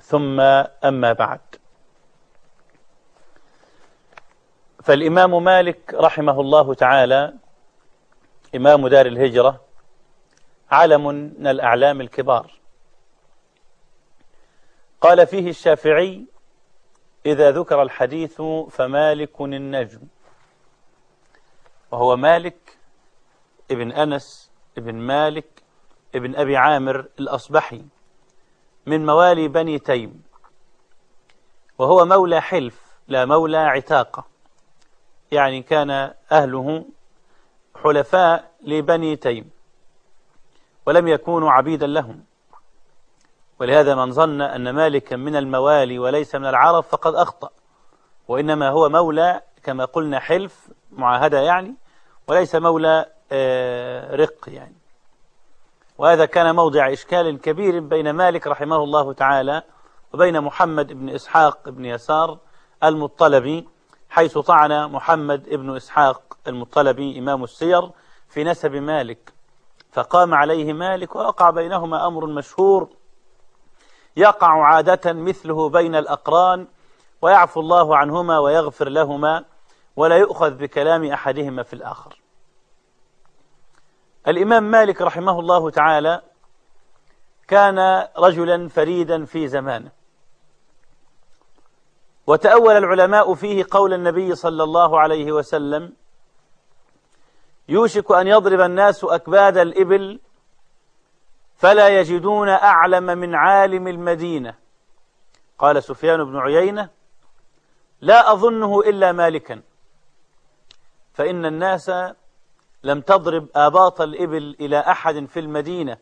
ثم أما بعد. فالإمام مالك رحمه الله تعالى إمام دار الهجرة علم من الأعلام الكبار. قال فيه الشافعي إذا ذكر الحديث فمالك النجم. وهو مالك ابن أنس ابن مالك ابن أبي عامر الأصبحي. من موالي بني تيم. وهو مولى حلف لا مولى عتاقة. يعني كان أهله حلفاء لبني تيم. ولم يكونوا عبيدا لهم. ولهذا من ظن أن مالكا من الموالي وليس من العرب فقد أخطأ. وإنما هو مولى كما قلنا حلف معاهدة يعني وليس مولى رق يعني. وهذا كان موضع إشكال كبير بين مالك رحمه الله تعالى وبين محمد بن إسحاق بن يسار المطلبي حيث طعن محمد بن إسحاق المطلبي إمام السير في نسب مالك. فقام عليه مالك ووقع بينهما أمر مشهور يقع عادة مثله بين الأقران ويعفو الله عنهما ويغفر لهما ولا يؤخذ بكلام أحدهما في الآخر. الإمام مالك رحمه الله تعالى كان رجلا فريدا في زمانه. وتأول العلماء فيه قول النبي صلى الله عليه وسلم يوشك أن يضرب الناس أكباد الإبل فلا يجدون أعلم من عالم المدينة. قال سفيان بن عيينة لا أظنه إلا مالكا فإن الناس لم تضرب آباط الإبل إلى أحد في المدينة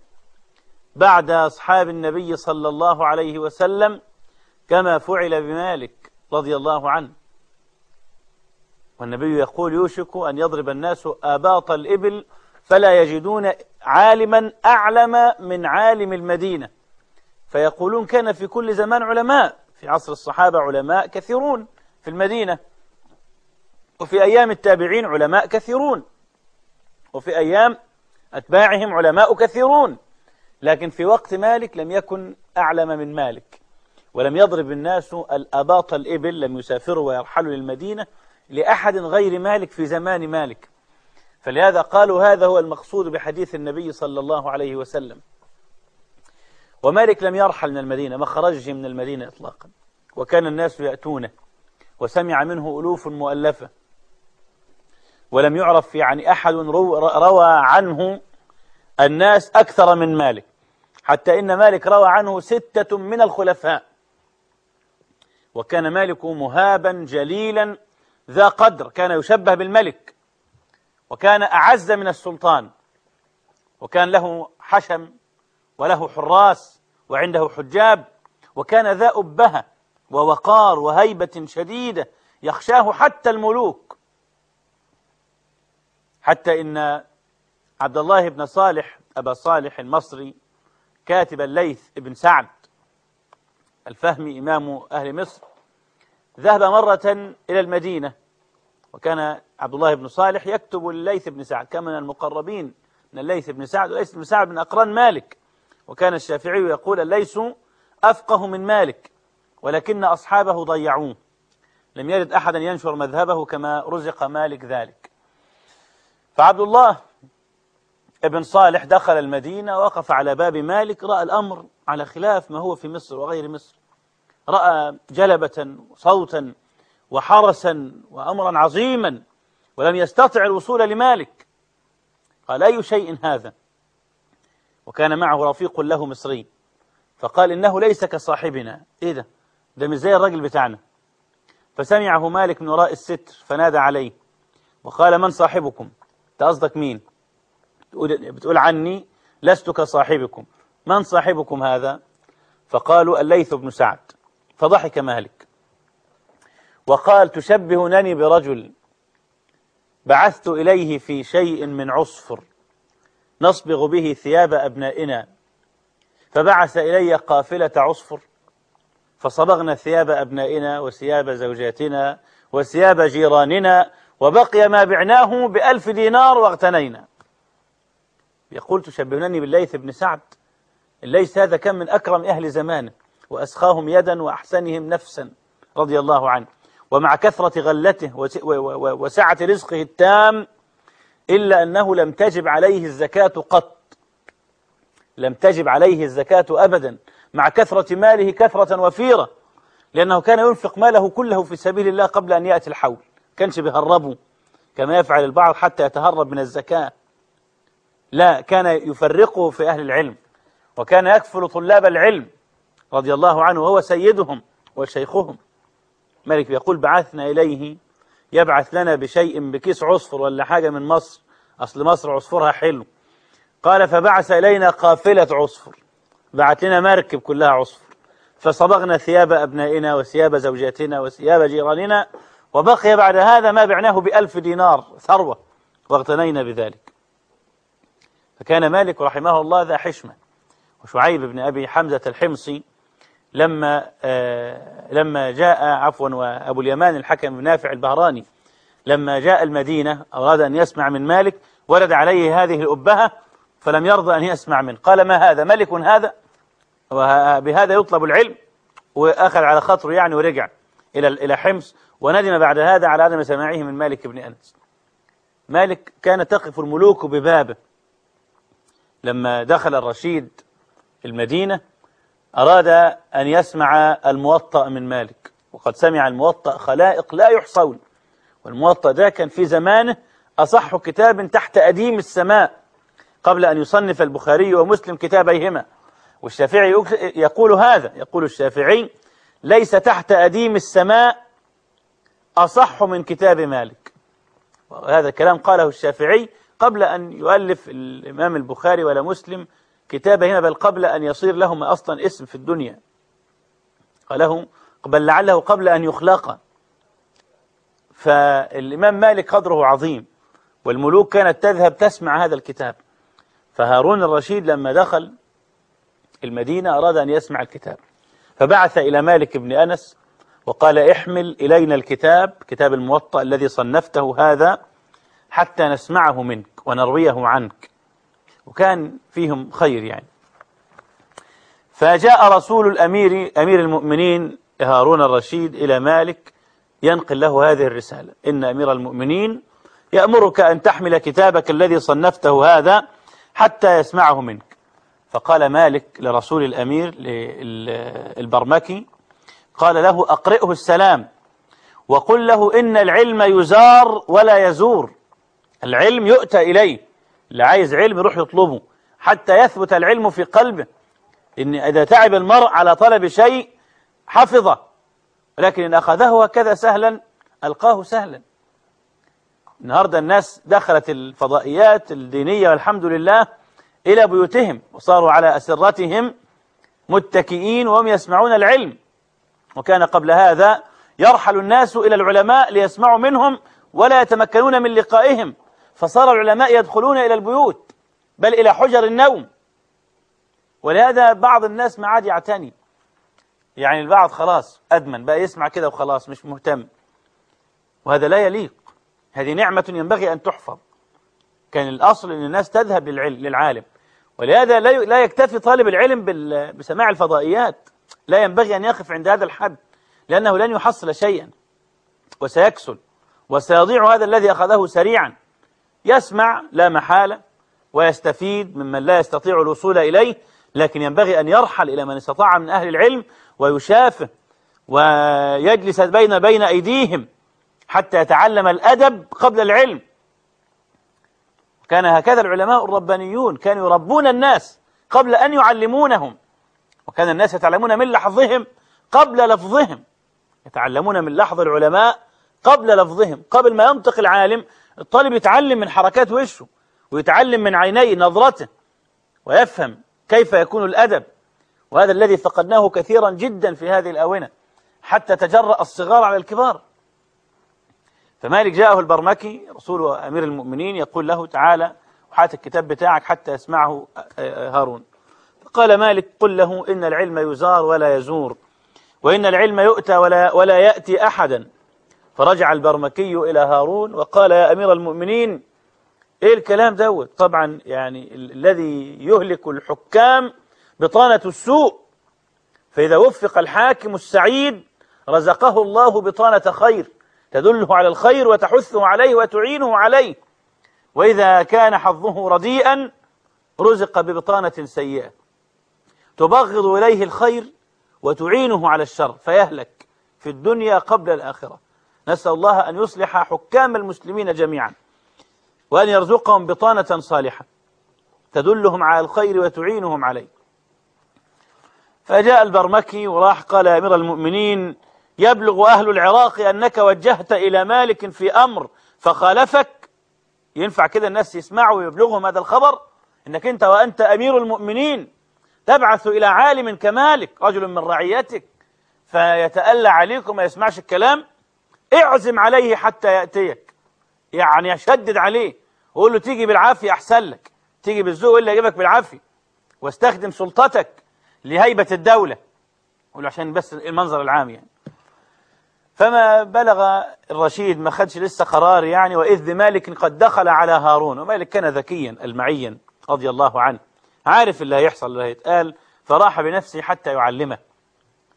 بعد أصحاب النبي صلى الله عليه وسلم كما فعل بمالك رضي الله عنه. والنبي يقول يوشك أن يضرب الناس آباط الإبل فلا يجدون عالما أعلم من عالم المدينة. فيقولون كان في كل زمان علماء في عصر الصحابة علماء كثيرون في المدينة وفي أيام التابعين علماء كثيرون. وفي أيام أتباعهم علماء كثيرون لكن في وقت مالك لم يكن أعلم من مالك ولم يضرب الناس الأباط الإبل لم يسافروا ويرحلوا للمدينة لأحد غير مالك في زمان مالك. فلهذا قالوا هذا هو المقصود بحديث النبي صلى الله عليه وسلم. ومالك لم يرحل من المدينة ما خرجه من المدينة إطلاقا وكان الناس يأتونه وسمع منه ألوف مؤلفة. ولم يعرف يعني أحد روى عنه الناس أكثر من مالك حتى إن مالك روى عنه ستة من الخلفاء. وكان مالك مهابا جليلا ذا قدر كان يشبه بالملك وكان أعز من السلطان وكان له حشم وله حراس وعنده حجاب وكان ذا أبهة ووقار وهيبة شديدة يخشاه حتى الملوك. حتى إن عبد الله بن صالح أبا صالح المصري كاتب الليث بن سعد الفهمي إمام أهل مصر ذهب مرة إلى المدينة وكان عبد الله بن صالح يكتب الليث بن سعد كان من المقربين من الليث بن سعد وليث بن سعد من أقران مالك وكان الشافعي يقول الليث أفقه من مالك ولكن أصحابه ضيعوه لم يرد أحدا ينشر مذهبه كما رزق مالك ذلك. فعبد الله ابن صالح دخل المدينة وقف على باب مالك رأى الأمر على خلاف ما هو في مصر وغير مصر. رأى جلبة صوتا وحرسا وأمرا عظيما ولم يستطع الوصول لمالك. قال أي شيء هذا؟ وكان معه رفيق له مصري. فقال إنه ليس كصاحبنا. إيه ده؟ ده مش زي الراجل بتاعنا. فسمعه مالك من وراء الستر فنادى عليه. وقال من صاحبكم؟ أنت قصدك مين؟ بتقول عني لست كصاحبكم. من صاحبكم هذا؟ فقالوا الليث بن سعد. فضحك مالك. وقال تشبهنني برجل بعثت إليه في شيء من عصفر نصبغ به ثياب أبنائنا فبعث إلي قافلة عصفر فصبغنا ثياب أبنائنا وثياب زوجاتنا وثياب جيراننا وبقي ما بعناه بألف دينار واغتنينا. يقول تشبهنني بالليث بن سعد الليث هذا كان من أكرم أهل زمانه وأسخاهم يدا وأحسنهم نفسا رضي الله عنه. ومع كثرة غلته وسعة رزقه التام إلا أنه لم تجب عليه الزكاة قط. لم تجب عليه الزكاة أبدا. مع كثرة ماله كثرة وفيرة لأنه كان ينفق ماله كله في سبيل الله قبل أن يأتي الحول. كانش بيهربه كما يفعل البعض حتى يتهرب من الزكاة. لا كان يفرقه في أهل العلم وكان يكفل طلاب العلم رضي الله عنه وهو سيدهم وشيخهم. ملك يقول بعثنا إليه يبعث لنا بشيء بكيس عصفر ولا حاجة من مصر أصل مصر عصفرها حلو. قال فبعث إلينا قافلة عصفر بعث لنا مركب كلها عصفر فصبغنا ثياب أبنائنا وثياب زوجاتنا وثياب جيراننا وبقي بعد هذا ما بعناه بألف دينار ثروة واغتنينا بذلك. فكان مالك رحمه الله ذا حشمة. وشعيب بن أبي حمزة الحمصي لما آه لما جاء عفوا وأبو اليمان الحكم بن نافع البهراني لما جاء المدينة أراد أن يسمع من مالك ورد عليه هذه الأبهة فلم يرضى أن يسمع منه. قال ما هذا؟ ملك هذا؟ وبهذا يطلب العلم وأخذ على خاطره يعني ورجع إلى إلى حمص وندم بعد هذا على عدم سماعه من مالك بن أنس. مالك كان تقف الملوك ببابه. لما دخل الرشيد المدينة أراد أن يسمع الموطأ من مالك. وقد سمع الموطأ خلائق لا يحصون. والموطأ ده كان في زمانه أصح كتاب تحت أديم السماء قبل أن يصنف البخاري ومسلم كتابيهما. والشافعي يقول هذا يقول الشافعي ليس تحت أديم السماء أصح من كتاب مالك. وهذا الكلام قاله الشافعي قبل أن يؤلف الإمام البخاري ولا مسلم كتابهما بل قبل أن يصير لهما أصلا اسم في الدنيا. قاله بل لعله قبل أن يخلق فالإمام مالك قدره عظيم والملوك كانت تذهب تسمع هذا الكتاب. فهارون الرشيد لما دخل المدينة أراد أن يسمع الكتاب. فبعث إلى مالك بن أنس وقال احمل إلينا الكتاب كتاب الموطأ الذي صنفته هذا حتى نسمعه منك ونرويه عنك. وكان فيهم خير يعني. فجاء رسول الأمير أمير المؤمنين هارون الرشيد إلى مالك ينقل له هذه الرسالة. إن أمير المؤمنين يأمرك أن تحمل كتابك الذي صنفته هذا حتى يسمعه منك. فقال مالك لرسول الأمير البرمكي قال له أقرئه السلام وقل له إن العلم يزار ولا يزور. العلم يؤتى إليه. اللي عايز علم يروح يطلبه. حتى يثبت العلم في قلبه. إن إذا تعب المرء على طلب شيء حفظه. ولكن إن أخذه هكذا سهلا ألقاه سهلا. النهاردة الناس دخلت الفضائيات الدينية والحمد لله إلى بيوتهم وصاروا على أسرتهم متكئين وهم يسمعون العلم. وكان قبل هذا يرحل الناس إلى العلماء ليسمعوا منهم ولا يتمكنون من لقائهم. فصار العلماء يدخلون إلى البيوت بل إلى حجر النوم. ولهذا بعض الناس ما عاد يعتني. يعني البعض خلاص أدمن بقى يسمع كده وخلاص مش مهتم. وهذا لا يليق. هذه نعمة ينبغي أن تحفظ. كان الأصل أن الناس تذهب للعالم. ولهذا لا يكتفي طالب العلم بسماع الفضائيات. لا ينبغي أن يقف عند هذا الحد لأنه لن يحصل شيئا. وسيكسل. وسيضيع هذا الذي أخذه سريعا. يسمع لا محالة ويستفيد ممن لا يستطيع الوصول إليه لكن ينبغي أن يرحل إلى من استطاع من أهل العلم ويشافه ويجلس بين بين أيديهم حتى يتعلم الأدب قبل العلم. كان هكذا العلماء الربانيون كانوا يربون الناس قبل أن يعلمونهم. وكان الناس يتعلمون من لحظهم قبل لفظهم. يتعلمون من لحظ العلماء قبل لفظهم. قبل ما ينطق العالم الطالب يتعلم من حركات وشه ويتعلم من عينيه نظرته ويفهم كيف يكون الأدب. وهذا الذي فقدناه كثيرا جدا في هذه الآونة حتى تجرأ الصغار على الكبار. فمالك جاءه البرمكي رسول أمير المؤمنين يقول له تعالى وحات الكتاب بتاعك حتى يسمعه هارون. فقال مالك قل له إن العلم يزار ولا يزور وإن العلم يؤتى ولا, ولا يأتي أحدا. فرجع البرمكي إلى هارون وقال يا أمير المؤمنين إيه الكلام دوت؟ طبعا يعني الذي يهلك الحكام بطانة السوء. فإذا وفق الحاكم السعيد رزقه الله بطانة خير تدله على الخير وتحثه عليه وتعينه عليه. وإذا كان حظه رديئا رزق ببطانة سيئة. تبغض إليه الخير وتعينه على الشر فيهلك في الدنيا قبل الآخرة. نسأل الله أن يصلح حكام المسلمين جميعا وأن يرزقهم بطانة صالحة. تدلهم على الخير وتعينهم عليه. فجاء البرمكي وراح قال يا أمير المؤمنين يبلغ أهل العراق أنك وجهت إلى مالك في أمر فخالفك. ينفع كده الناس يسمعوا ويبلغهم هذا الخبر؟ أنك أنت وأنت أمير المؤمنين. تبعث إلى عالم كمالك رجل من رعيتك فيتألى عليكم ما يسمعش الكلام اعزم عليه حتى يأتيك. يعني شدد عليه وقول له تيجي بالعافية أحسن لك تيجي بالذوق إلا يجيبك بالعافية. واستخدم سلطتك لهيبة الدولة. قول عشان بس المنظر العام يعني. فما بلغ الرشيد ما خدش لسه قرار يعني وإذ مالك قد دخل على هارون. ومالك كان ذكيا المعيا رضي الله عنه. عارف اللي هيحصل اللي هيتقال. فراح بنفسه حتى يعلمه.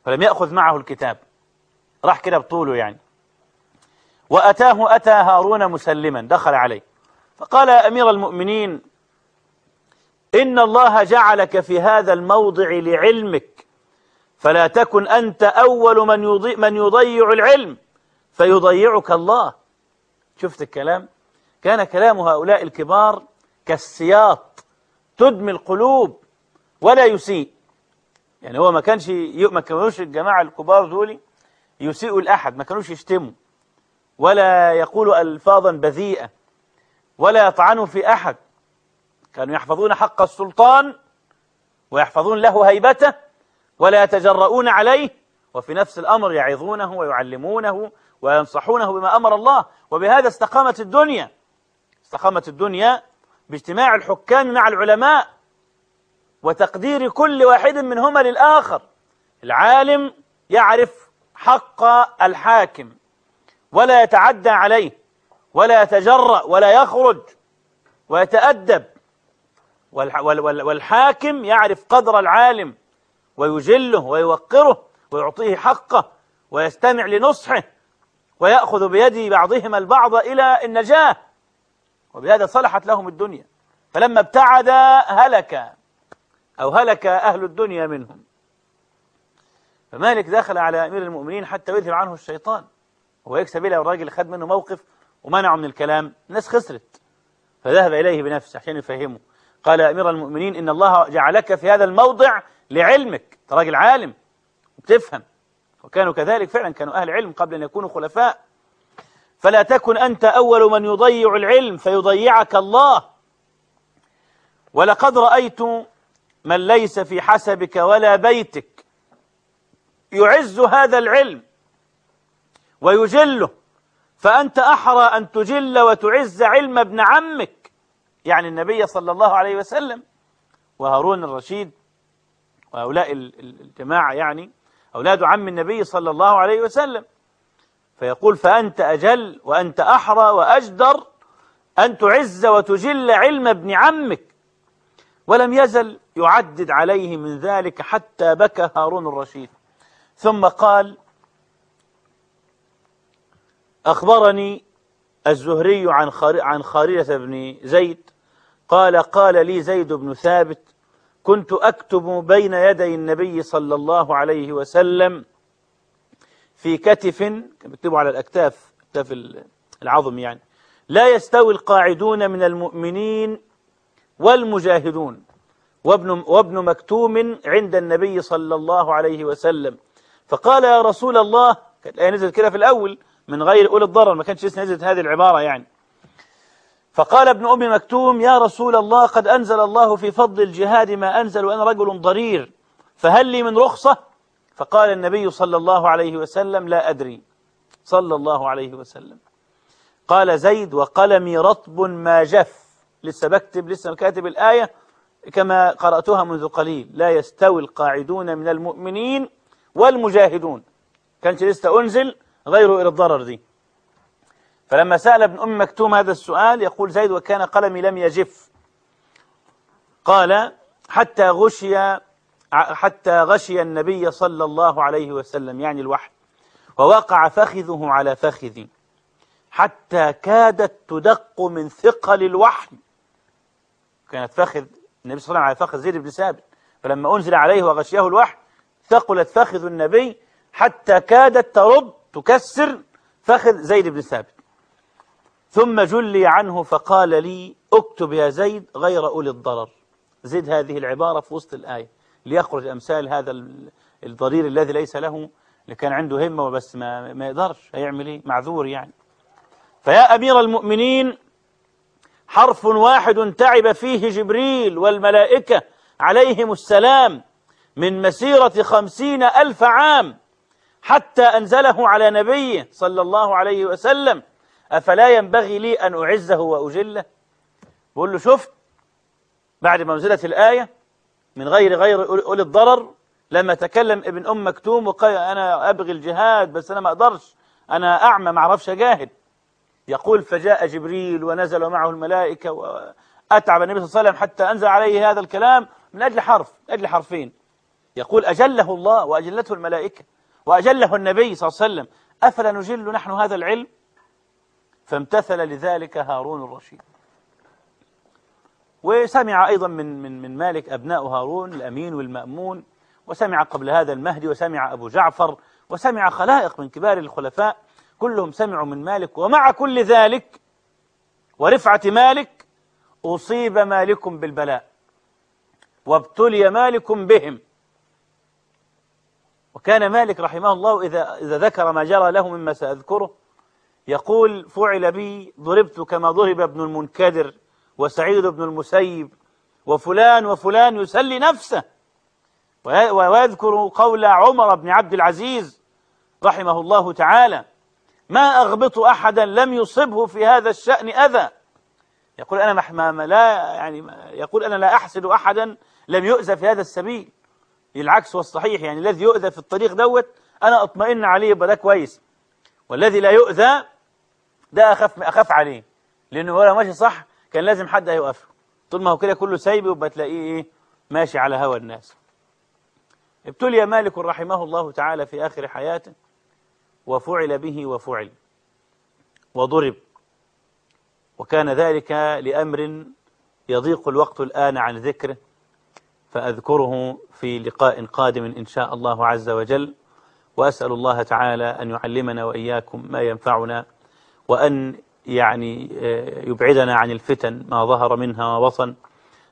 فلم يأخذ معه الكتاب. راح كده بطوله يعني. وأتاه أتى هارون مسلما. دخل عليه. فقال يا أمير المؤمنين إن الله جعلك في هذا الموضع لعلمك. فلا تكن أنت أول من يضيع, من يضيع العلم. فيضيعك الله. شفت الكلام؟ كان كلام هؤلاء الكبار كالسياط تدمي القلوب ولا يسيء. يعني هو ما كانش ما كانوش الجماعة الكبار دول يسيئوا الأحد ما كانوش يشتموا ولا يقولوا ألفاظا بذيئة ولا يطعنوا في أحد. كانوا يحفظون حق السلطان ويحفظون له هيبته ولا يتجرؤون عليه وفي نفس الأمر يعظونه ويعلمونه وينصحونه بما أمر الله. وبهذا استقامت الدنيا. استقامت الدنيا باجتماع الحكام مع العلماء وتقدير كل واحد منهما للآخر. العالم يعرف حق الحاكم ولا يتعدى عليه ولا يتجرأ ولا يخرج ويتأدب. والحاكم يعرف قدر العالم ويجله ويوقره ويعطيه حقه ويستمع لنصحه ويأخذ بيد بعضهم البعض إلى النجاة. وبهذا صلحت لهم الدنيا. فلما ابتعد هلك أو هلك أهل الدنيا منهم. فمالك دخل على أمير المؤمنين حتى يذهب عنه الشيطان. هو يكسب إلى الراجل خد منه موقف ومنعه من الكلام. الناس خسرت. فذهب إليه بنفسه عشان يفهمه. قال يا أمير المؤمنين إن الله جعلك في هذا الموضع لعلمك. راجل عالم وبتفهم. وكانوا كذلك فعلا كانوا أهل علم قبل أن يكونوا خلفاء. فلا تكن أنت أول من يضيع العلم فيضيعك الله. ولقد رأيت من ليس في حسبك ولا بيتك يعز هذا العلم ويجله فأنت أحرى أن تجل وتعز علم ابن عمك. يعني النبي صلى الله عليه وسلم وهارون الرشيد وهؤلاء الجماعة يعني أولاد عم النبي صلى الله عليه وسلم فيقول فأنت أجل وأنت أحرى وأجدر أن تعز وتجل علم ابن عمك. ولم يزل يعدد عليه من ذلك حتى بكى هارون الرشيد. ثم قال أخبرني الزهري عن عن خارجة بن زيد. قال قال لي زيد بن ثابت كنت أكتب بين يدي النبي صلى الله عليه وسلم في كتف بيكتبوا على الأكتاف أكتاف العظم يعني. لا يستوي القاعدون من المؤمنين والمجاهدون. وابن, وابن مكتوم عند النبي صلى الله عليه وسلم. فقال يا رسول الله الآية نزلت كده في الأول من غير أولي الضرر ما كانش لسه نزلت هذه العبارة يعني. فقال ابن أم مكتوم يا رسول الله قد أنزل الله في فضل الجهاد ما أنزل وأنا رجل ضرير فهل لي من رخصة؟ فقال النبي صلى الله عليه وسلم لا أدري. صلى الله عليه وسلم. قال زيد وقلمي رطب ما جف. لسه بكتب لسه كاتب الآية كما قرأتها منذ قليل. لا يستوي القاعدون من المؤمنين والمجاهدون. كانت لسه أنزل غير إلى الضرر دي. فلما سأل ابن أم مكتوم هذا السؤال يقول زيد وكان قلمي لم يجف. قال حتى غشي حتى غشي النبي صلى الله عليه وسلم يعني الوحي ووقع فخذه على فخذي حتى كادت تدق من ثقل الوحي. كانت فخذ النبي صلى الله عليه وسلم على فخذ زيد بن ثابت فلما أنزل عليه وغشيه الوحي ثقلت فخذ النبي حتى كادت ترد تكسر فخذ زيد بن ثابت. ثم جلي عنه فقال لي اكتب يا زيد غير أولي الضرر. زد هذه العبارة في وسط الآية. ليخرج أمثال هذا الضرير الذي ليس له اللي كان عنده همة وبس ما, ما يقدرش هيعمل إيه؟ معذور يعني. فيا أمير المؤمنين حرف واحد تعب فيه جبريل والملائكة عليهم السلام من مسيرة خمسين ألف عام حتى أنزله على نبيه صلى الله عليه وسلم. أفلا ينبغي لي أن أعزه وأجله؟ بقول له شفت بعد ما نزلت الآية من غير غير أولي الضرر لما تكلم ابن أم مكتوم وقال أنا أبغي الجهاد بس أنا ما أقدرش أنا أعمى ما أعرفش أجاهد. يقول فجاء جبريل ونزل معه الملائكة وأتعب النبي صلى الله عليه وسلم حتى أنزل عليه هذا الكلام من أجل حرف من أجل حرفين. يقول أجله الله وأجلته الملائكة وأجله النبي صلى الله عليه وسلم. أفلا نجل نحن هذا العلم؟ فامتثل لذلك هارون الرشيد. وسمع أيضا من من من مالك أبناء هارون الأمين والمأمون وسمع قبل هذا المهدي وسمع أبو جعفر وسمع خلائق من كبار الخلفاء كلهم سمعوا من مالك ومع كل ذلك ورفعة مالك أصيب مالك بالبلاء وابتلي مالك بهم. وكان مالك رحمه الله إذا, إذا ذكر ما جرى له مما سأذكره يقول فعل بي ضربت كما ضرب ابن المنكدر وسعيد بن المسيب وفلان وفلان يسلي نفسه. ويذكر قول عمر بن عبد العزيز رحمه الله تعالى ما أغبط أحدا لم يصبه في هذا الشأن أذى يقول أنا محمام لا يعني يقول أنا لا أحسد أحدا لم يؤذى في هذا السبيل. العكس والصحيح يعني الذي يؤذى في الطريق دوت أنا أطمئن عليه يبقى ده كويس. والذي لا يؤذى ده أخاف أخاف عليه. لأنه هو لو ماشي صح كان لازم حد هيوقفه. طول ما هو كده كله سايب يبقى تلاقيه إيه؟ ماشي على هوى الناس. ابتلي مالك رحمه الله تعالى في آخر حياته وفعل به وفعل وضرب. وكان ذلك لأمر يضيق الوقت الآن عن ذكره فأذكره في لقاء قادم إن شاء الله عز وجل. وأسأل الله تعالى أن يعلمنا وإياكم ما ينفعنا وأن يعني يبعدنا عن الفتن ما ظهر منها وبطن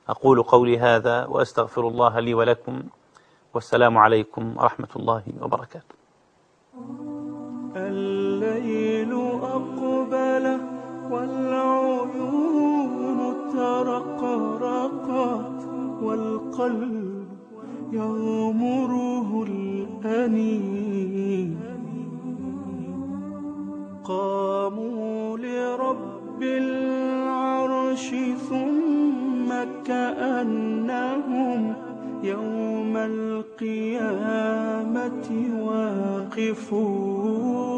أقول قولي هذا وأستغفر الله لي ولكم. والسلام عليكم ورحمة الله وبركاته. الليل أقبل والعيون ترقرقت والقلب يغمره الأنين. قاموا لرب العرش ثم كأنهم يوم القيامة واقفون.